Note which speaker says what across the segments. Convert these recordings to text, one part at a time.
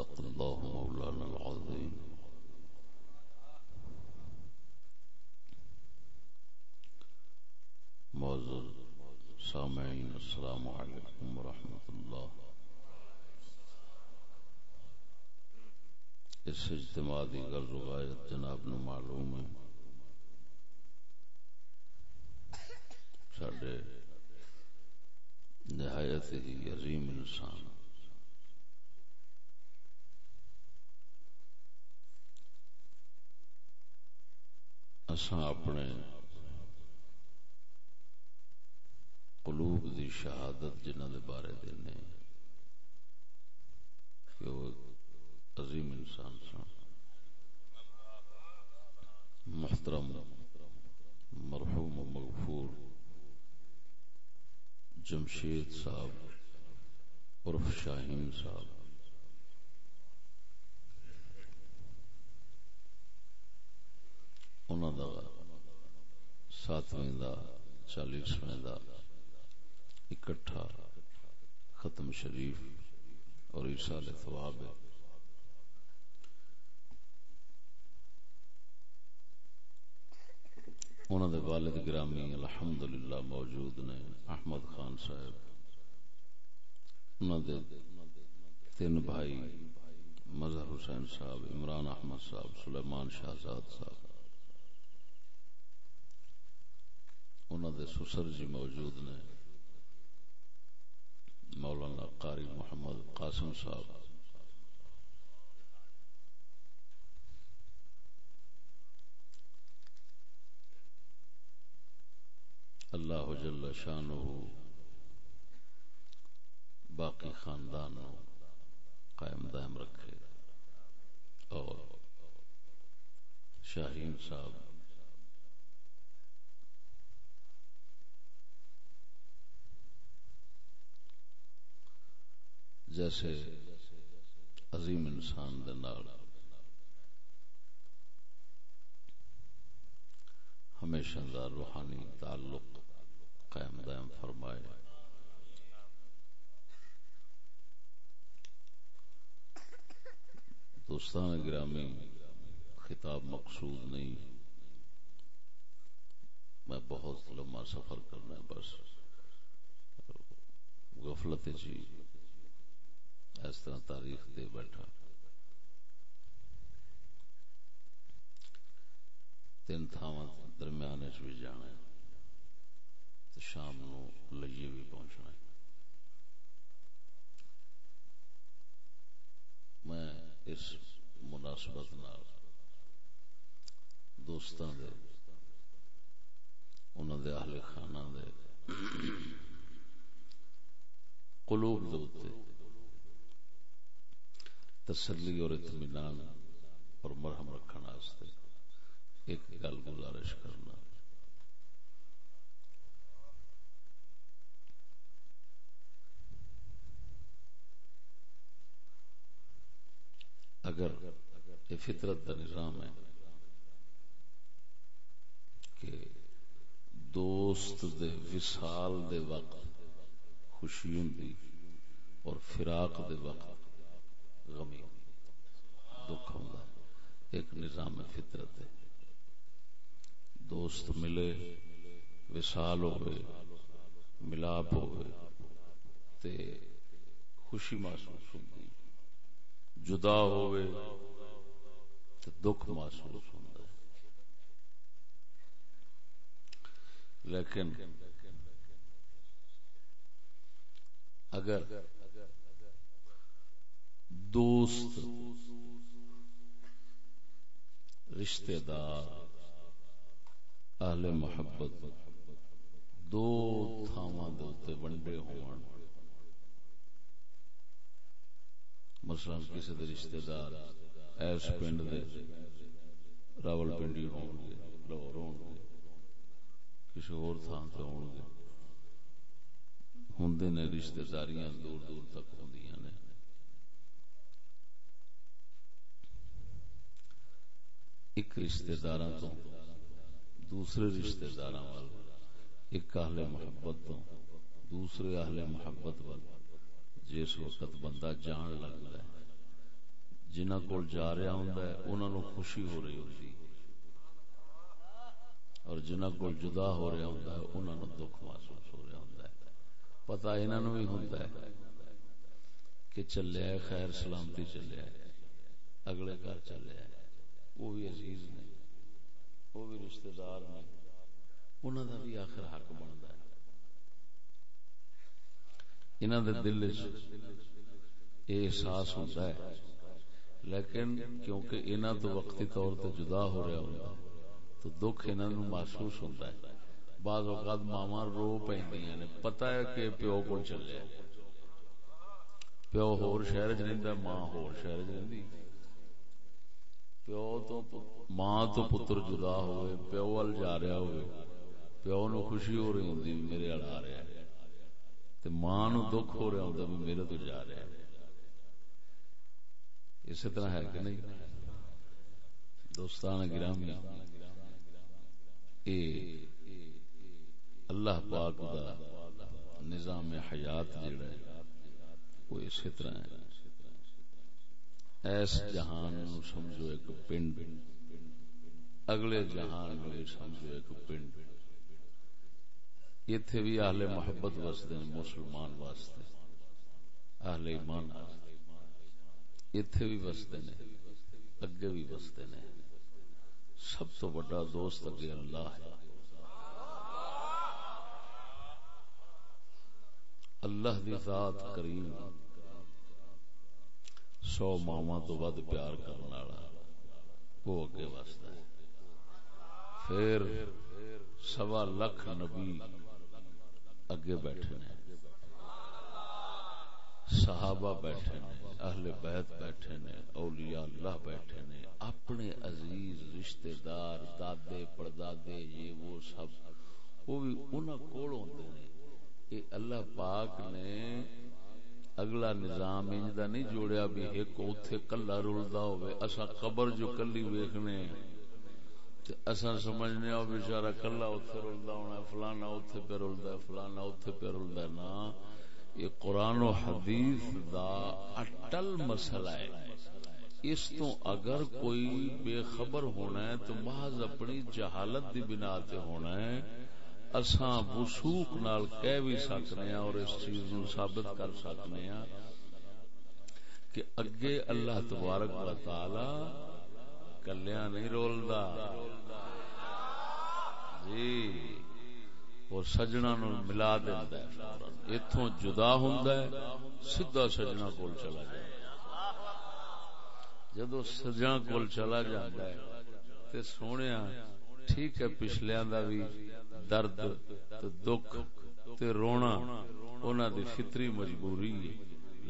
Speaker 1: صدق الله مولانا العظيم. معزز سامعين السلام عليكم ورحمة الله اس اجتماع دی غرض غایت جناب نو معلوم ہے. ساڈے نہایت ہی عظیم انسان اساں اپنے قلوب دی شہادت جنہ دے بارے دینے کہ وہ عظیم انسان سن، محترم، مرحوم و مغفور جمشید صاحب، عرف شاہین صاحب۔ انہوں دا ساتویں دا، چالیسویں دا اکٹھا ختم شریف اور عیسال ثواب ہے۔ انہوں دے والد گرامی الحمدللہ موجود نے، احمد خان صاحب۔ انہوں دے تین بھائی، مظہر حسین صاحب، عمران احمد صاحب، سلیمان شہزاد صاحب۔ انہوں دے سسر جی موجود نے، مولانا قاری محمد قاسم صاحب۔ اللہ جل شان باقی خاندان قائم دائم رکھے اور شاہین صاحب جیسے عظیم انسان ہمیشہ دا روحانی تعلق قائم دائم فرمائے۔ دوستان گرامی، خطاب مقصود نہیں۔ میں بہت لمبا سفر کرنا ہے، بس۔ غفلت جی۔ اس طرح تاریخ دے بیٹھا۔ تین تھاواں درمیان بھی جانا ہے۔ تو شام نو لئیے بھی پہنچنا ہے۔ میں اس مناسبت نال دوستان دے انہوں دے اہل خانہ دے قلوب دے تسلی اور اطمینان اور مرہم رکھنے ایک گل گزارش کرنا۔ اگر یہ فطرت کا نظام ہے کہ دوست دے وصال دے وقت خوشی ہوں اور فراق دے وقت غمی. دکھ ہوں ایک نظام فطرت ہے. دوست ملے وسال ہوئے ملاپ ہوئے، تے خوشی محسوس ہوتی جدا ہوئے، تے دکھ محسوس ہوتا ہے. لیکن اگر دوست رشتے دار، اہل محبت، دو تھاواں دے ونڈے ہون۔ مثلا کسی دے رشتے دار ایس پنڈ دے، راول پنڈی ہون گے لاہور ہون گے کسی اور تھان تے ہون گے ہوں نے رشتے داریاں دور دور تک ہوں ایک رشتے دار تو، دوسرے رشتے دار ایک اہل محبت تو، دوسرے اہل محبت وال۔ جس وقت بندہ جان لگتا ہے جنہ کول جا رہا ہوں انہوں خوشی ہو رہی ہوتی اور جنہ کول جدا ہو رہا ہوں انہوں دکھ محسوس ہو رہا ہوں پتا انہوں بھی ہوں کہ چلے خیر سلامتی چلے اگلے گھر چلے وہ بھی عزیز نے، وہ بھی رشتہ دار نے انہوں کا بھی آخر حق بنتا ہے۔ انہوں دے دل یہ احساس ہوتا ہے، لیکن کیونکہ انہوں تو وقتی طور تے جدا ہو رہا ہوتا تو دکھ انہوں محسوس ہوتا ہے۔ بعض اوقات ماما رو پہ پتا ہے کہ پیو کو چلے۔ پیو ہور شہر چ رہتا ماں ہور شہر چ رہی پیو تو ماں تو پتر جدا ہوئے، پیو وال جا رہا ہوئے۔ پیو نو خوشی ہو رہی ہوں میرے وال آ رہا ہے۔ ماں نو دکھ ہو رہا ہوں میرے تو جا رہا ہے۔ اسی طرح ہے کہ نہیں؟ دوستان گرامی، اے اللہ پاک دا نظام حیات جڑا ہے، وہ اسی طرح ہے۔ ایس جہان نو سمجھو ایک پنڈ۔ اگلے جہان نو سمجھو ایک پنڈ۔ ایتھے بھی اہل محبت واسطے مسلمان واسطے۔ اہل ایمان۔ ایتھے بھی وستے نے، اگے بھی وستے نے۔ سب تو بڑا دوست اگے اللہ ہے۔ اللہ دی ذات کریم۔ سو ماما تو ود پیار کرنے والا۔ وہ اگے وستا ہے۔ پھر سوا لکھ نبی اگے بیٹھے نے۔ صحابہ بیٹھے نے، اہل بیت بیٹھے نے، اولیاء اللہ بیٹھے نے، اپنے عزیز رشتہ دار دادے، پردادے، یہ وہ سب، وہ بھی انہاں کول ہوندے نے۔ کہ اللہ پاک نے اگلا نظام انج دا نہیں جوڑیا بھی ایک اوتھے کلا رلدا ہوے اسا قبر جو کلی ویکھنے تے اسا سمجھنے او بیچارہ کلا اوتھے رلدا ہونا فلانا اوتھے پہ رلدا ہے، فلانا اوتھے پہ رلدا ہے۔ نا، یہ قرآن و حدیث دا اٹل مسئلہ ہے۔ اس تو اگر کوئی بے خبر ہونا ہے تو محض اپنی جہالت دی بنا تے ہونا ہے۔ اساں وسوخ نال کہہ بھی سکنے ہیں اور اس چیز نو ثابت کر سکنے ہیں کہ اگے اللہ تبارک و تعالی کلیاں نہیں رولدا۔ جی اور سجنا نو ملا دینا اتوں جدا ہوں سیدا سجنا کول چلا جائے۔ جدو سجنا کول چلا جاتا ہے، تے سونے ٹھیک ہے پچھلیا دا بھی درد تے دکھ تے رونا انہوں دی فطری مجبوری ہے۔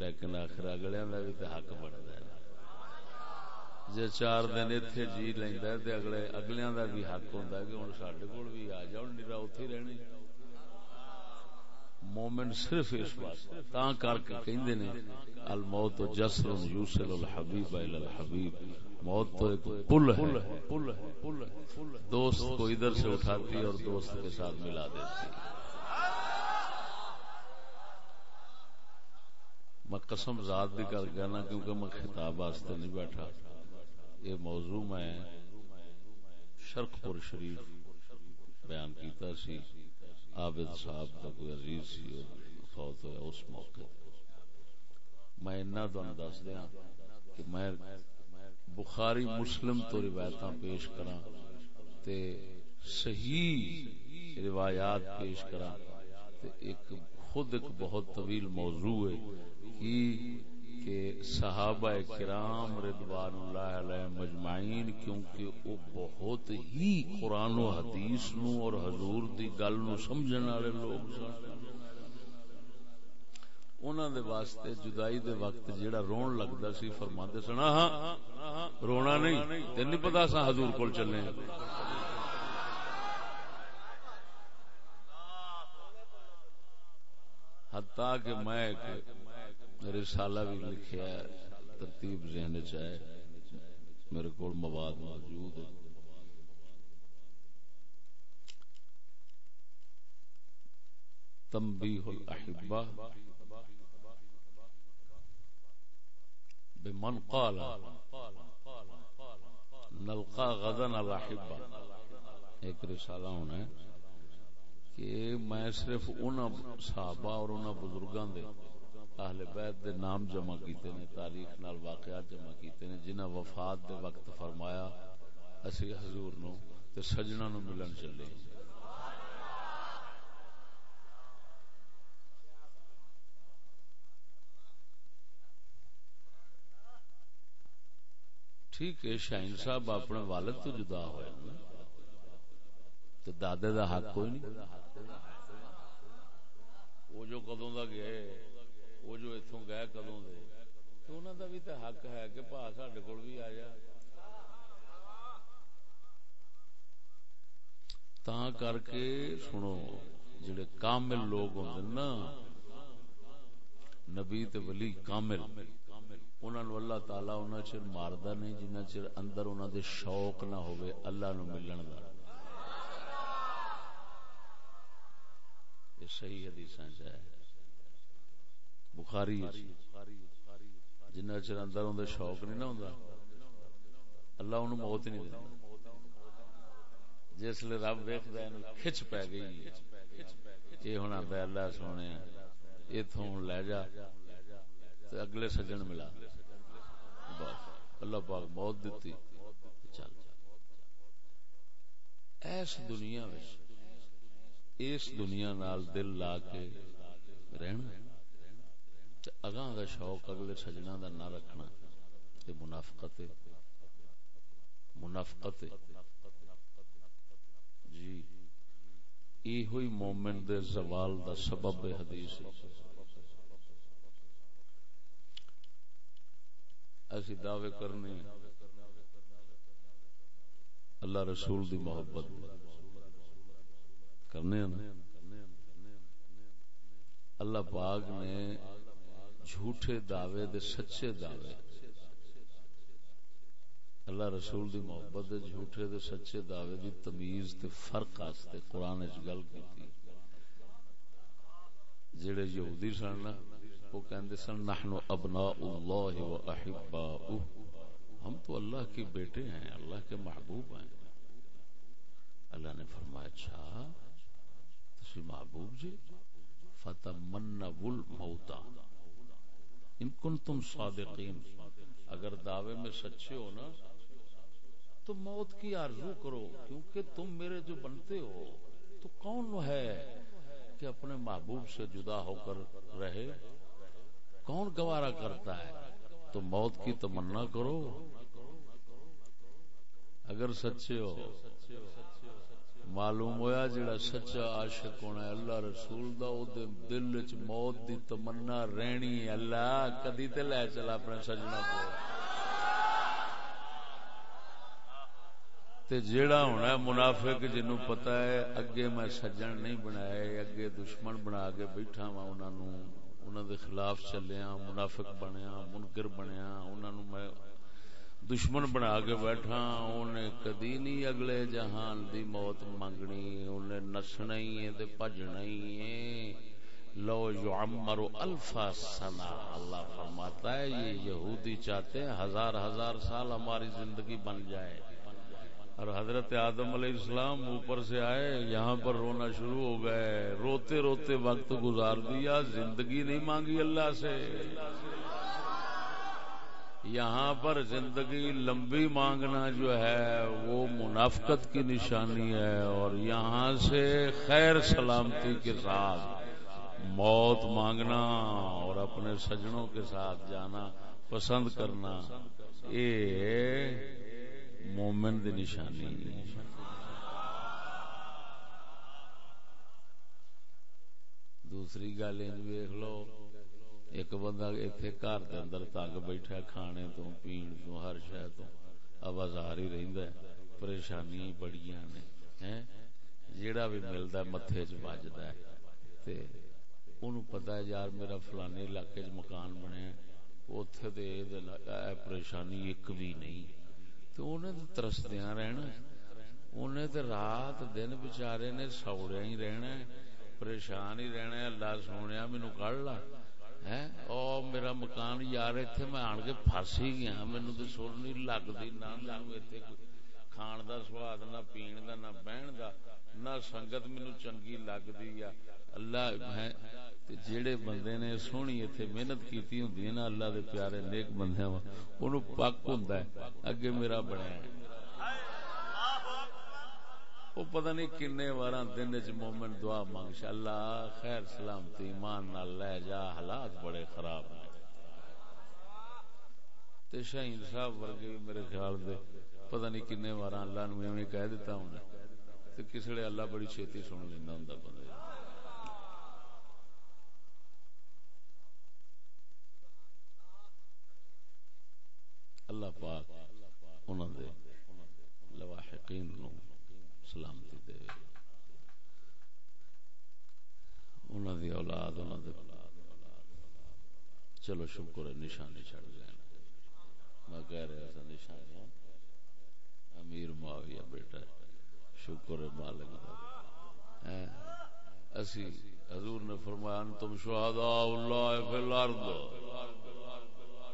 Speaker 1: لیکن آخر اگلے دا بھی تے حق بنتا ہے۔ جی چار دن اتنے جی لینا تے اگلے، اگلیاں دا بھی حق ہوں کہ ہوں سڈے کول بھی آ جاؤ نیرا اتے رہنے مومن صرف اس بات تا کر کے کہندے نے، الموت جسر یوسل الحبیب الى الحبیب۔ موت تو ایک پل ہے۔ دوست کو ادھر سے اٹھاتی اور دوست کے ساتھ ملا دیتی۔ میں قسم ذات بھی کر گیا نا، کیونکہ میں خطاب واسطے نہیں بیٹھا۔ یہ موضوع میں شرق پور شریف بیان کیتا سی۔ عابد صاحب کا کوئی عزیز سی فوت ہوا اس موقع۔ میں اتنا تمہیں دس دیا کہ میں بخاری مسلم تو روایت پیش کرا تے صحیح روایات پیش کرا تے ایک خود ایک بہت طویل موضوع ہے کی کہ صحابہ کرام رضوان اللہ علیہ مجمعین کیونکہ وہ بہت ہی قرآن و حدیث نو اور حضور دی گل نو سمجھن والے لوگ سن۔ انہاں دے واسطے جدائی دے وقت جیڑا رون لگدا سی فرماندے سن ہاں رونا نہیں تے نہیں پتہ سا حضور کول چلنے حتیٰ کہ میں ایک رسالہ بھی لکھیا ہے، ترتیب ذہن چاہے میرے کو مواد موجود ہے۔ تنبیح الاحبہ بمن قال نلقا غدن الاحبہ ایک رسالہ ہونا ہے کہ میں صرف ان صحابہ اور ان بزرگاں دے اہل بیت دے نام جمع کیتے نے، تاریخ نال واقعات جمع کیتے نے جنہ وفات دے وقت فرمایا، اسی حضور نو تے سجنا نو ملن چلے۔ ہیں ٹھیک ہے شاہین صاحب اپنے والد تو جدا ہوئے تو دادے دا حق کوئی نہیں؟ وہ جو کدوں دا گئے، وہ جو اتوں گئے کدوں دے، تو انہوں دا بھی تو حق ہے کہ پا سڈے کول بھی آ جا۔ تا کر کے سنو، جڑے کامل لوگ ہوندے نا، نبی تے ولی کامل۔ انہوں نے اللہ تعالی انہوں چر ماردا نہیں جنہ چر اندر انہوں دے شوق نہ ہوئے اللہ نو ملن دا۔ یہ صحیح حدیث ہے۔ بخاری جنہ چر اندر انہوں دے شوق نہیں نہ ہوندا، اللہ انہوں موت نہیں دیتا جس لیے رب ویکھدا ہے کھچ پے گئی یہ ہونا اللہ سونے اتوں لے جا۔ اگلے سجن ملا۔ بس اللہ پاک موت دیتی۔ چل۔ ایس دنیا اس دنیا نال دل لا کے رہنا۔ اگاں دا شوق اگلے سجنا دا نہ رکھنا۔ یہ منافقت منافقت جی یہ ہوئی مومن دے زوال دا سبب حدیث۔ ایسی دعوے کرنے اللہ رسول دی محبت کرنے اللہ پاک نے جھوٹے دعوے دے سچے دعوے۔ اللہ رسول دی محبت دے جھوٹے دے سچے دعوے دی تمیز تے فرق آستے قرآن اچ گل کی جڑے یہودی سن وہ کہندے سن نحن ابناء اللہ و احباؤہ۔ ہم تو اللہ کے بیٹے ہیں، اللہ کے محبوب ہیں۔ اللہ نے فرمایا اچھا تسی محبوب جی؟ فتمنوا الموت ان کنتم صادقین۔ اگر دعوے میں سچے ہو نا، تو موت کی آرزو کرو، کیونکہ تم میرے جو بنتے ہو، تو کون ہے کہ اپنے محبوب سے جدا ہو کر رہے؟ کون گوارا کرتا ہے؟ تو موت کی تمنا کرو۔ اگر سچے ہو، معلوم ہویا جڑا سچا عاشق ہونا ہے، اللہ رسول دا، او دے دل وچ موت دی تمنا رہنی ہے۔ اللہ کدی تے لے چلا اپنے سجنا کو۔ تے جیڑا ہونا ہے، منافق جنوں پتہ ہے، اگے میں سجن نہیں بنائے اگے دشمن بنا کے بیٹھا وا انہاں نو انہوں دے خلاف چلیا، منافق بنیا، منکر بنیا انہوں میں دشمن بنا کے بیٹھا انہیں کدی نہیں اگلے جہان دی موت منگنی انہیں نسنا ہی ہے تے بجنا ہی ہے۔ لو یعمر الفا سنا اللہ فرماتا ہے، یہ یہودی چاہتے ہیں ہزار ہزار سال ہماری زندگی بن جائے۔ اور حضرت آدم علیہ السلام اوپر سے آئے، یہاں پر رونا شروع ہو گئے۔ روتے روتے وقت گزار دیا، زندگی نہیں مانگی اللہ سے۔ یہاں پر زندگی لمبی مانگنا جو ہے، وہ منافقت کی نشانی ہے۔ اور یہاں سے خیر سلامتی کے ساتھ موت مانگنا اور اپنے سجنوں کے ساتھ جانا پسند کرنا، یہ مومن دی نشانی۔ دوسری گل ویخ لو، ایک بندہ اتنے گھر کے اندر تنگ بیٹھا کھانے تو، پین تو، ہر شہ تو۔ آوازار ہی رہتا ہے، پریشانی بڑی نے جیڑا بھی ملتا متے چ بجتا ہے۔ پتا ہے، یار میرا فلانے علاقے چ مکان بنیا اتے پریشانی ایک بھی نہیں۔ تو انہیں تو ترسدیاں رہنا انہیں تو رات دن بچارے نے سوڑیا ہی رہنا پریشان ہی رہنا اللہ سونے مینو کڑ لا۔ او میرا مکان یار اتنے میں آن کے فس ہی گیا۔ مینو تو سر نہیں لگتی، نہ اتنے کھان دا سواد نہ پین دا نہ بہن دا نہ سنگت مینو چنگی لگتی اللہ جیڑے بندے نے سونی اتنے محنت کی ہوں نا اللہ دے پیارے نیک بندے ان پک ہوں اگے میرا بنیا وہ پتہ نہیں کنے وار دن چ مومن دعا مانگ اللہ خیر سلامتی ایمان نال لے جا حالات بڑے خراب ہیں تے شاہین صاحب ورگے میرے خیال دے پتہ نہیں کنے وار اللہ نو ایویں کہہ دیتا ہوں تے کسڑے اللہ بڑی چھیتی سن لیندا ہوندا بندے اللہ پاک انہاں دے لواحقین نو سلامتی دے۔ انہوں دی اولاد انہوں دے۔ چلو شکر ہے نشانی چڑھ گئے میں کہہ رہا تھا نشانی ہاں؟ امیر معاویہ بیٹا شکر مالک دا اسی حضور نے فرمایا تم شہداء اللہ فی الارض۔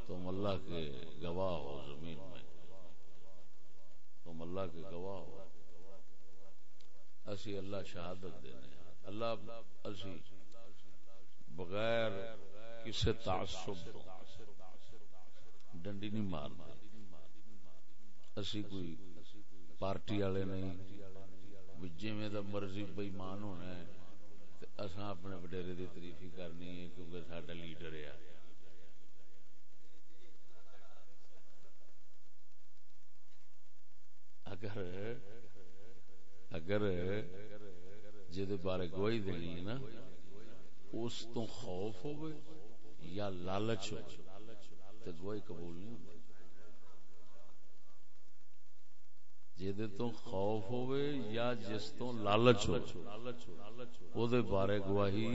Speaker 1: تم اللہ کے گواہ ہو زمین میں۔ تم اللہ کے گواہ ہو۔ اسی اللہ شہادت دینے اللہ اسی بغیر کسی تعصب ڈنڈی نہیں مارنا اسی کوئی پارٹی والے نہیں جی میں مرضی بےمان ہونا ہے اصا اپنے وڈیرے کی تعریف ہی کرنی ہے کیونکہ سڈا لیڈر ہے۔ اگر اگر جد بارے گواہی دینی ہے نا، اس تو خوف ہو یا لالچ ہو تو گواہی قبول نہیں ہوتی جد تو خوف ہو یا جس تو لالچ ہو او دے بارے گواہی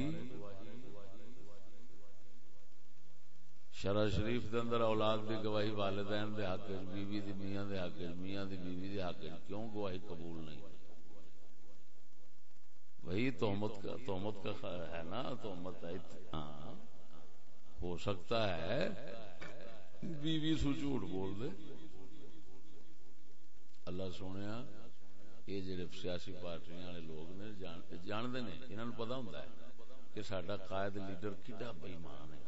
Speaker 1: شرع شریف دے اندر اولاد دی گواہی والدین دے حق بیوی دی میاں دے حق میاں دی بیوی دے حق کیوں گواہی قبول نہیں؟ وہی تہمت کا تہمت کا ہے نا، تہمت ہاں ہو سکتا ہے، بیوی سو جھوٹ بول دے۔ اللہ سونے یہ جڑے سیاسی پارٹیاں والے لوگ نے جانتے نے انہوں نے پتا ہوں کہ سڈا قائد لیڈر کڈا بےمان ہے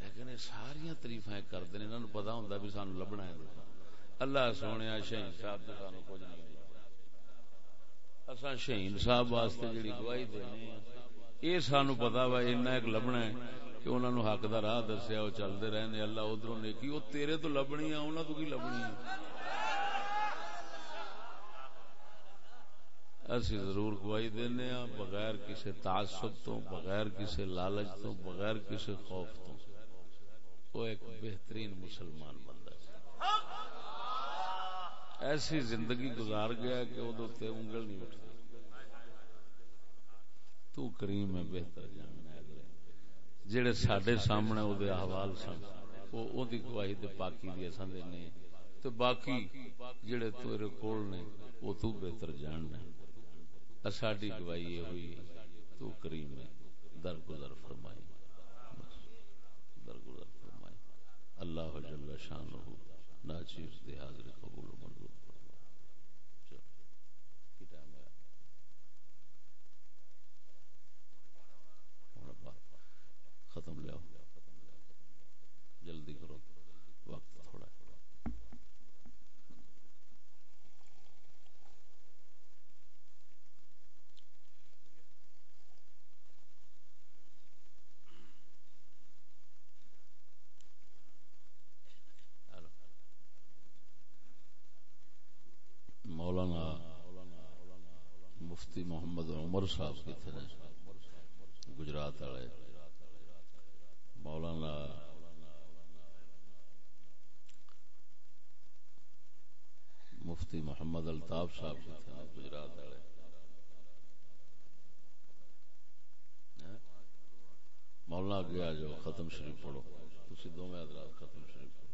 Speaker 1: لیکن یہ ساری تریف کرتے ہیں انہوں نے پتا ہوں بھی سانو لبنا ہے اللہ سونے شہید صاحب تو سانو کچھ نہیں اصا شہین صاحب واسطے جڑی گواہی دینی یہ سانو پتا وا ایک لبنا ہے کہ انہوں نے حق کا راہ دسیا وہ چلتے رہے اللہ ادھر نیکی وہ تیرے تو لبنی ہے انہوں تو کی لبنی ہے اسی ضرور گواہی دینے ہاں بغیر کسی تعصب تو، بغیر کسی لالچ تو، بغیر کسی خوف تو۔ وہ ایک بہترین مسلمان بندہ ایسی زندگی گزار گیا کہ وہ انگل نہیں اٹھتی تو کریم ہے، بہتر جاننا اگلے جڑے سڈے سامنے وہ احوال سن، وہ گواہی تے پاکی دی اصا دینے تو باقی جڑے تیرے کول نے، وہ تو بہتر جاننا ساڈی گواہی یہ ہوئی، تو کریم ہے، درگزر فرمائی۔ درگزر فرمائی۔ اللہ جل شانہ ناچیز دے حاضر قبول منظور ختم لیا جلدی کرو وقت تھوڑا مولانا مفتی محمد عمر صاحب کتنے گجرات والے۔ مولانا مفتی محمد الطاف صاحب تھے گجرات والے۔ ہاں؟ مولانا گیا جو ختم شریف پڑھو۔ تھی دونوں حضرات ختم شریف پڑھو۔